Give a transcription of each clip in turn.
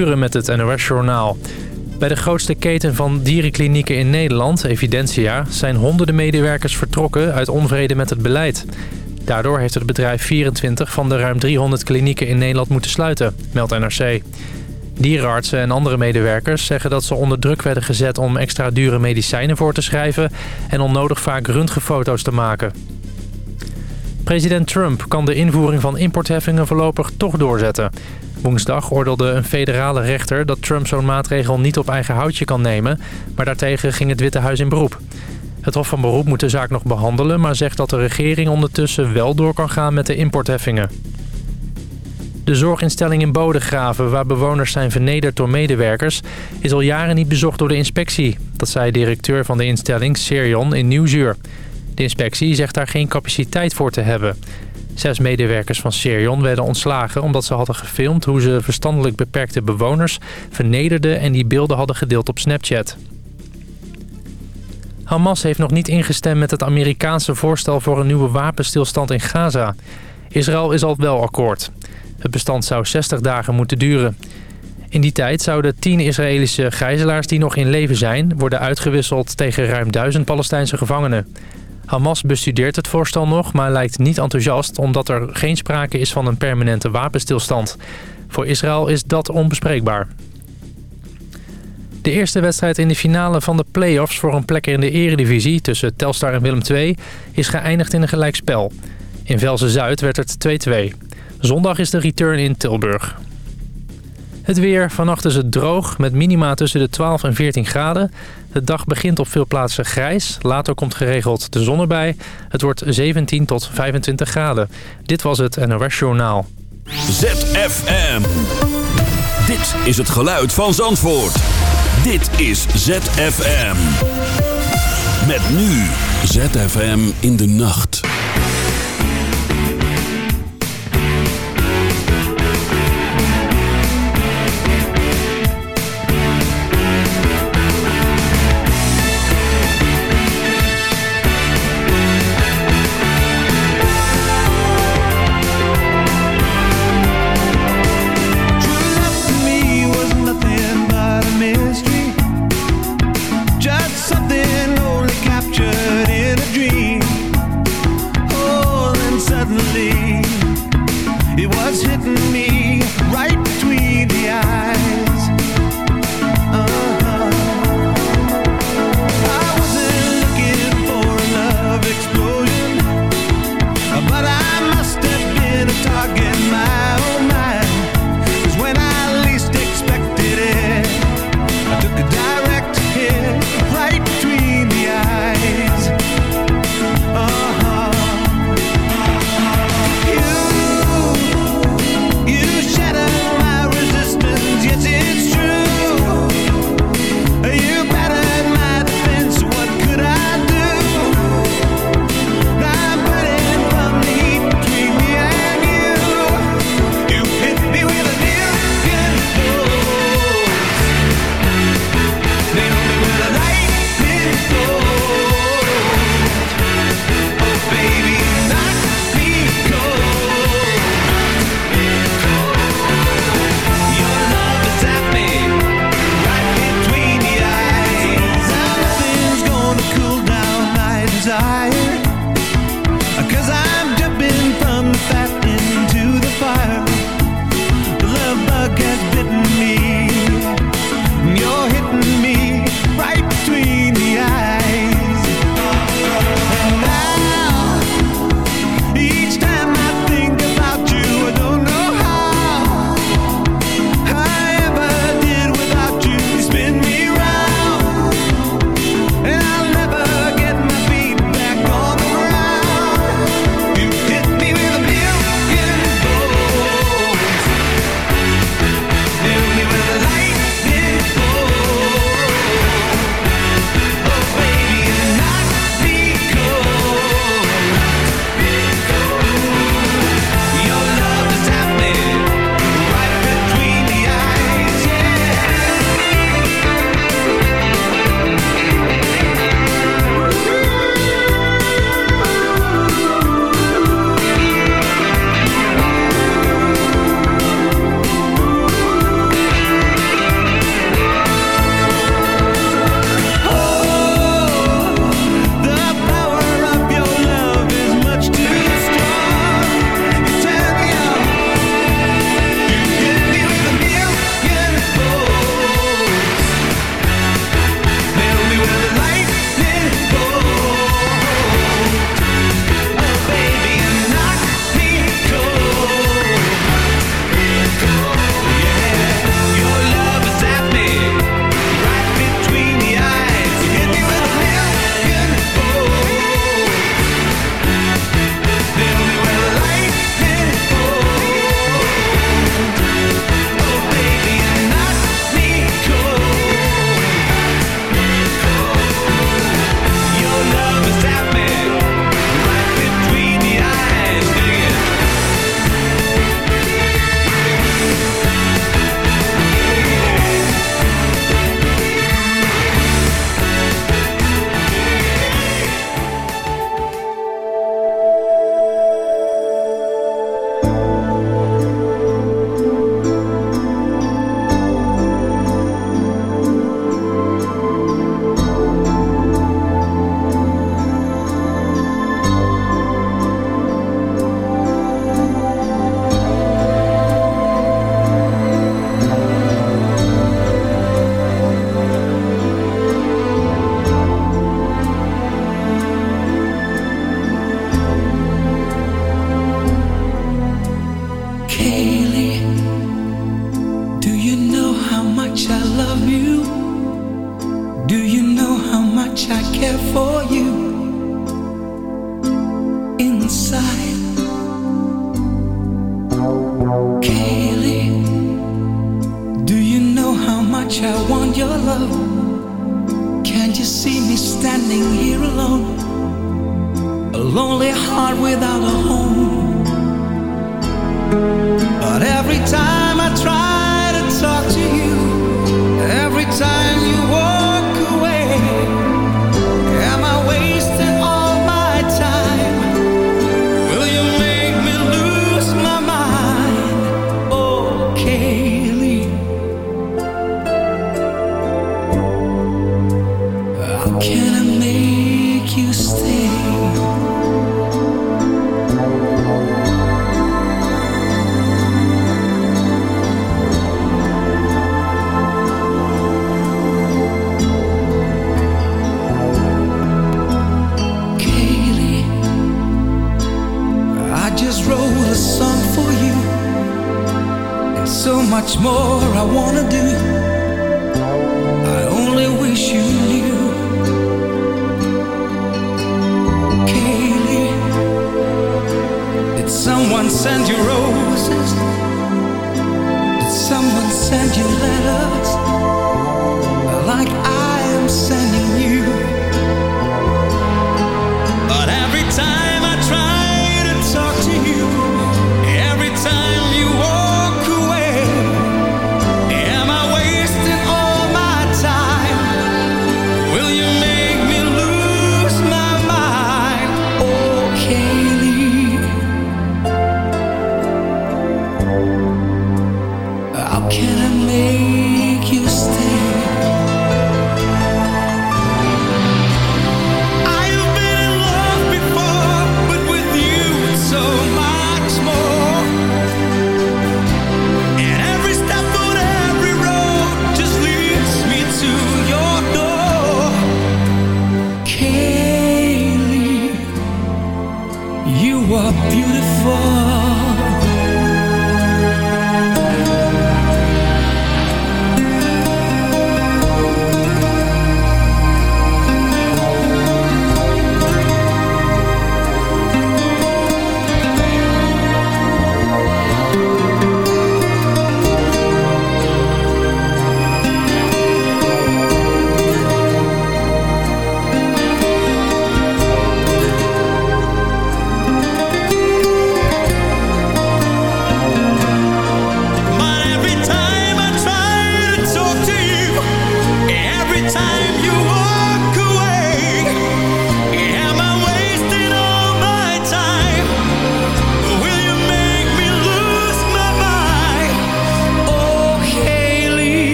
Uren met het NOS-journaal. Bij de grootste keten van dierenklinieken in Nederland, Evidentia... zijn honderden medewerkers vertrokken uit onvrede met het beleid. Daardoor heeft het bedrijf 24 van de ruim 300 klinieken in Nederland moeten sluiten, meldt NRC. Dierenartsen en andere medewerkers zeggen dat ze onder druk werden gezet... om extra dure medicijnen voor te schrijven... en onnodig vaak röntgenfoto's te maken. President Trump kan de invoering van importheffingen voorlopig toch doorzetten... Woensdag oordeelde een federale rechter dat Trump zo'n maatregel niet op eigen houtje kan nemen... maar daartegen ging het Witte Huis in beroep. Het Hof van Beroep moet de zaak nog behandelen... maar zegt dat de regering ondertussen wel door kan gaan met de importheffingen. De zorginstelling in Bodegraven, waar bewoners zijn vernederd door medewerkers... is al jaren niet bezocht door de inspectie. Dat zei directeur van de instelling, Serion, in Nieuwsuur. De inspectie zegt daar geen capaciteit voor te hebben... Zes medewerkers van Serion werden ontslagen omdat ze hadden gefilmd hoe ze verstandelijk beperkte bewoners vernederden en die beelden hadden gedeeld op Snapchat. Hamas heeft nog niet ingestemd met het Amerikaanse voorstel voor een nieuwe wapenstilstand in Gaza. Israël is al wel akkoord. Het bestand zou 60 dagen moeten duren. In die tijd zouden 10 Israëlische gijzelaars die nog in leven zijn... worden uitgewisseld tegen ruim 1000 Palestijnse gevangenen. Hamas bestudeert het voorstel nog, maar lijkt niet enthousiast... omdat er geen sprake is van een permanente wapenstilstand. Voor Israël is dat onbespreekbaar. De eerste wedstrijd in de finale van de play-offs voor een plek in de eredivisie... tussen Telstar en Willem II is geëindigd in een gelijkspel. In Velzen-Zuid werd het 2-2. Zondag is de return in Tilburg. Het weer. Vannacht is het droog met minima tussen de 12 en 14 graden. De dag begint op veel plaatsen grijs. Later komt geregeld de zon erbij. Het wordt 17 tot 25 graden. Dit was het NOS Journaal. ZFM. Dit is het geluid van Zandvoort. Dit is ZFM. Met nu ZFM in de nacht.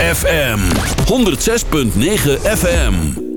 ZFM 106.9 FM.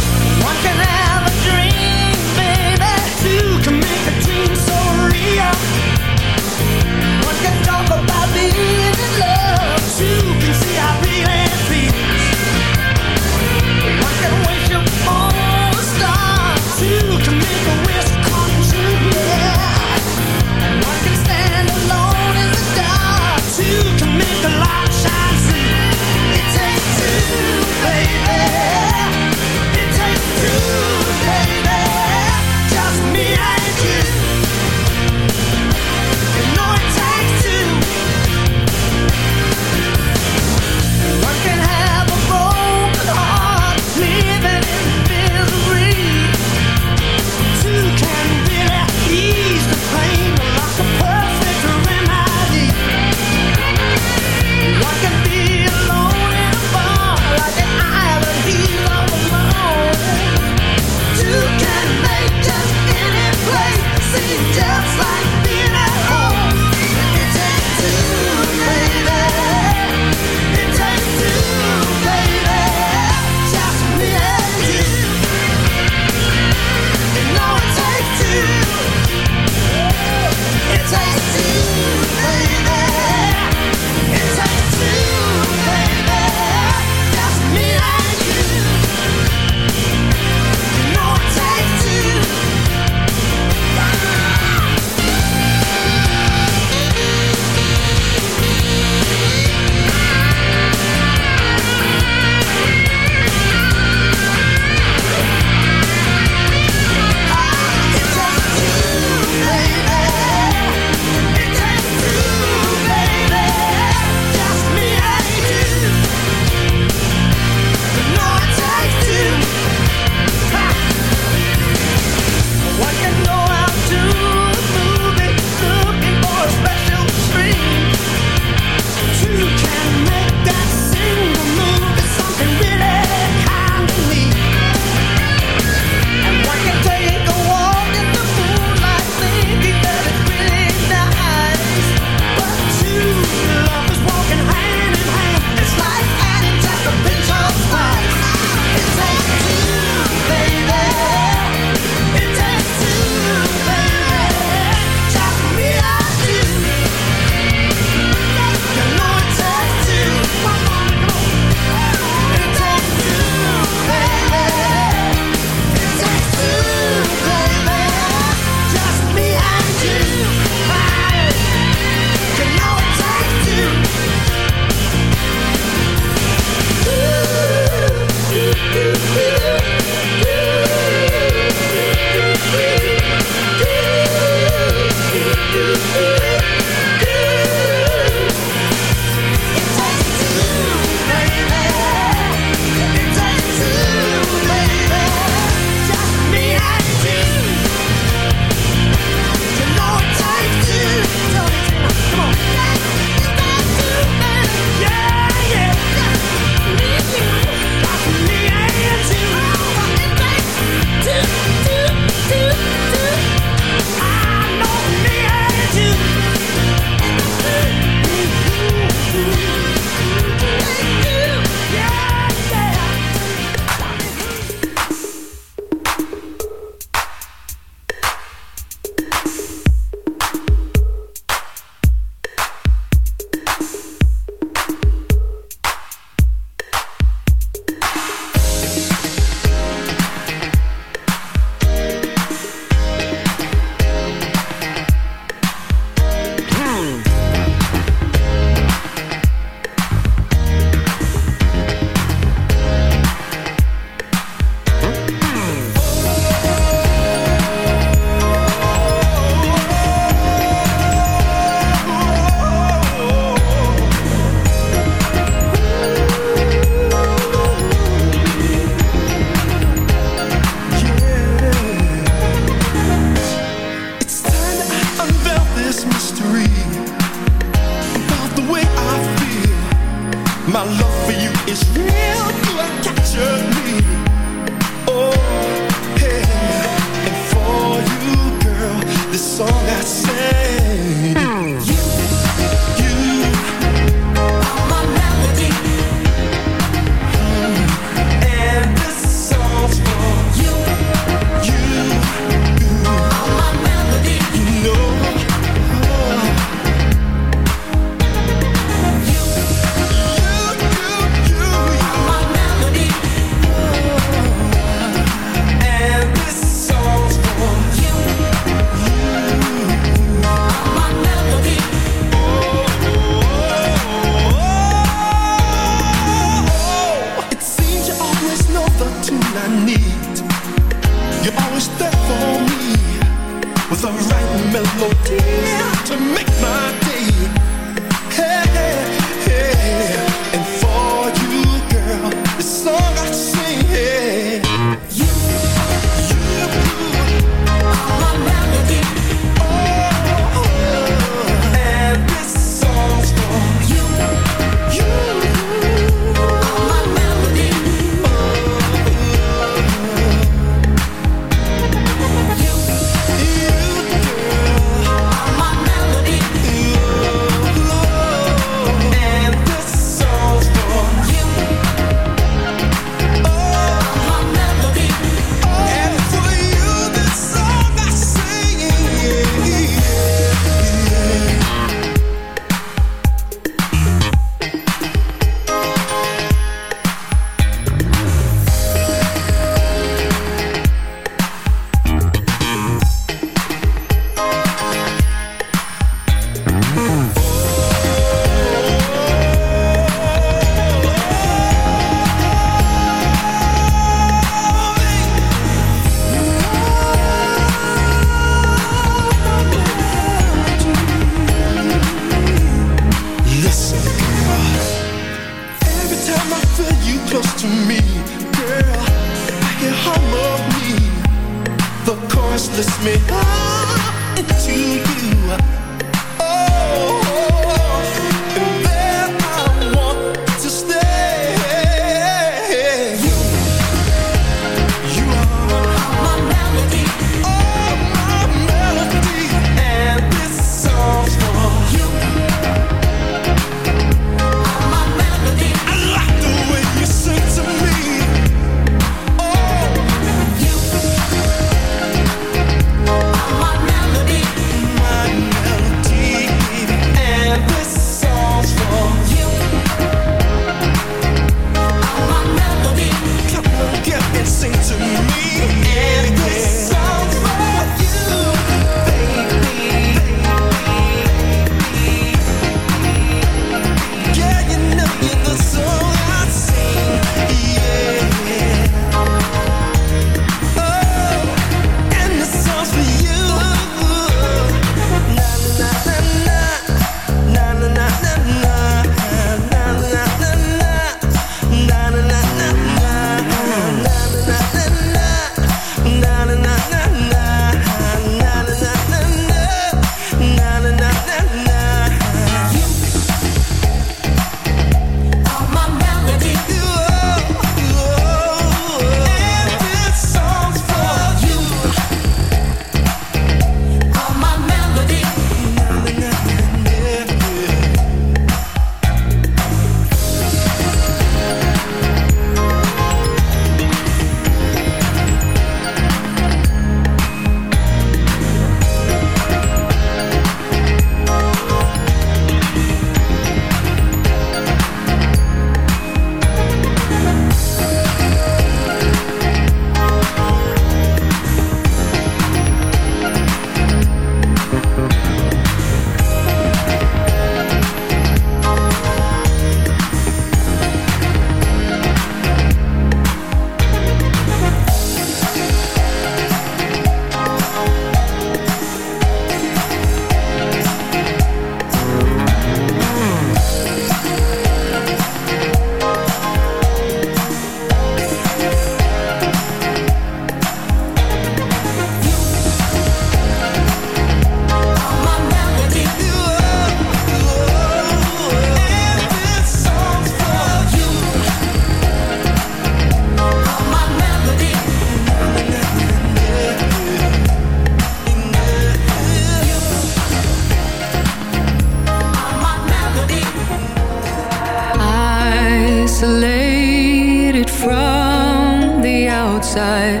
Sight.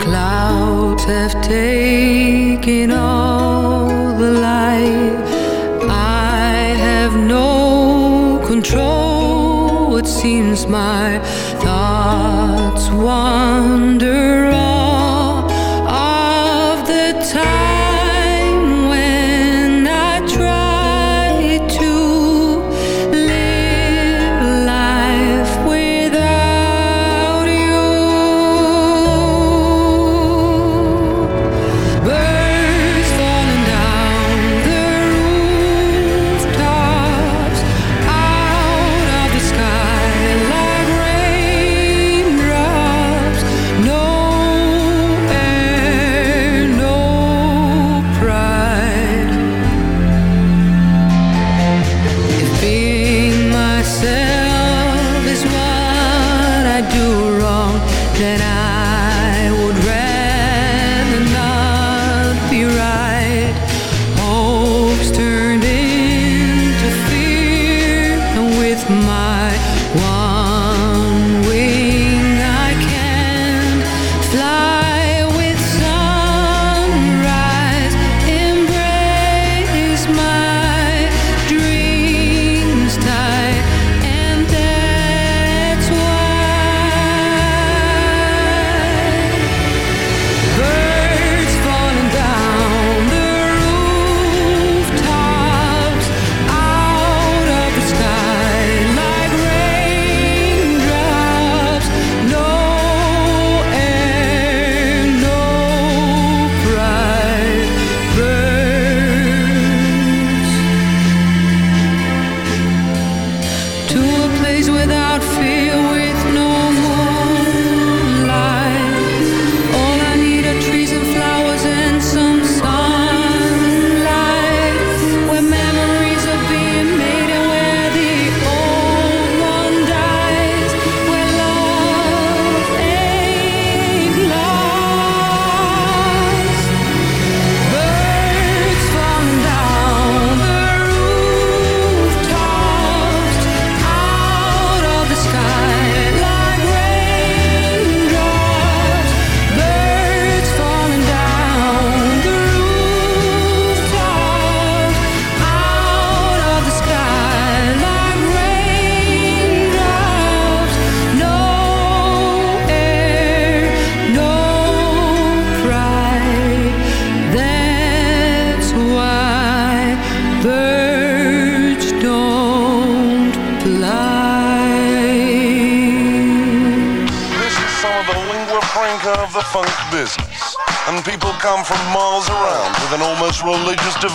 Clouds have taken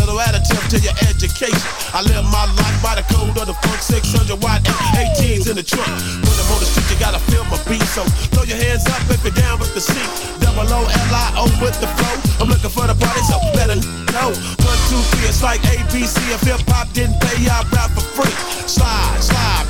little additive to your education. I live my life by the code of the funk, 600 watt ATs in the trunk. When I'm on the street, you gotta feel my beat, so throw your hands up if you're down with the seat. Double O L I O with the flow. I'm looking for the party, so better know. One, two, three, it's like ABC. If hip hop didn't pay, I'd rap for free. Slide, slide.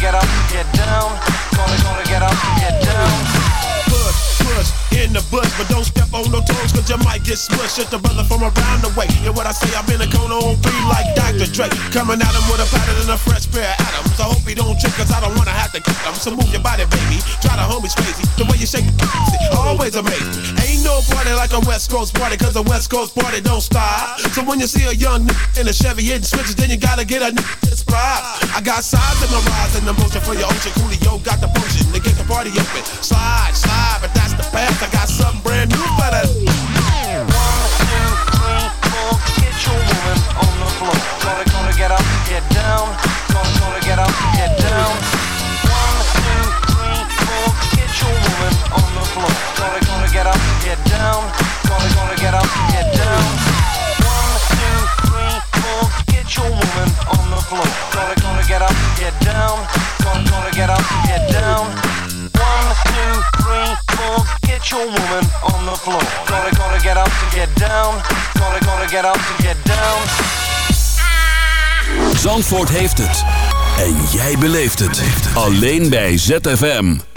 get up, get down. Gonna, gonna get up, get down. Push, push bush, but don't step on no toes, cause you might get smushed. Just a brother from around the way. And what I say, I've been a cone on three like Dr. Dre. Coming at him with a pattern and a fresh pair of atoms. I hope he don't trip, cause I don't wanna have to kick him. So move your body, baby. Try the homies crazy. The way you shake it, always amazing. Ain't no party like a West Coast party, cause a West Coast party don't stop. So when you see a young nigga in a Chevy hitting switches, then you gotta get a inspired. I got sides in my rise and emotion for your ocean. Coolio got the potion to get the party open. Slide, slide, but that's the path. I got something brand new for get your woman on the floor. Gonna, gonna get up, get down. Gonna, gonna get up, get down. One, two, three, four, get your woman on the floor. Gonna, gonna get up, get down. Gonna, gonna get up, get down. One, two, three, four, get your woman on the floor. Gonna, gonna get up, get down. Gonna, gonna get up, get down. One, two, three, four, get your woman on the floor. Gonna, gonna get up to get down. Gonna, gonna get up to get down. Zandvoort heeft het. En jij beleeft het. Alleen bij ZFM.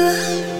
You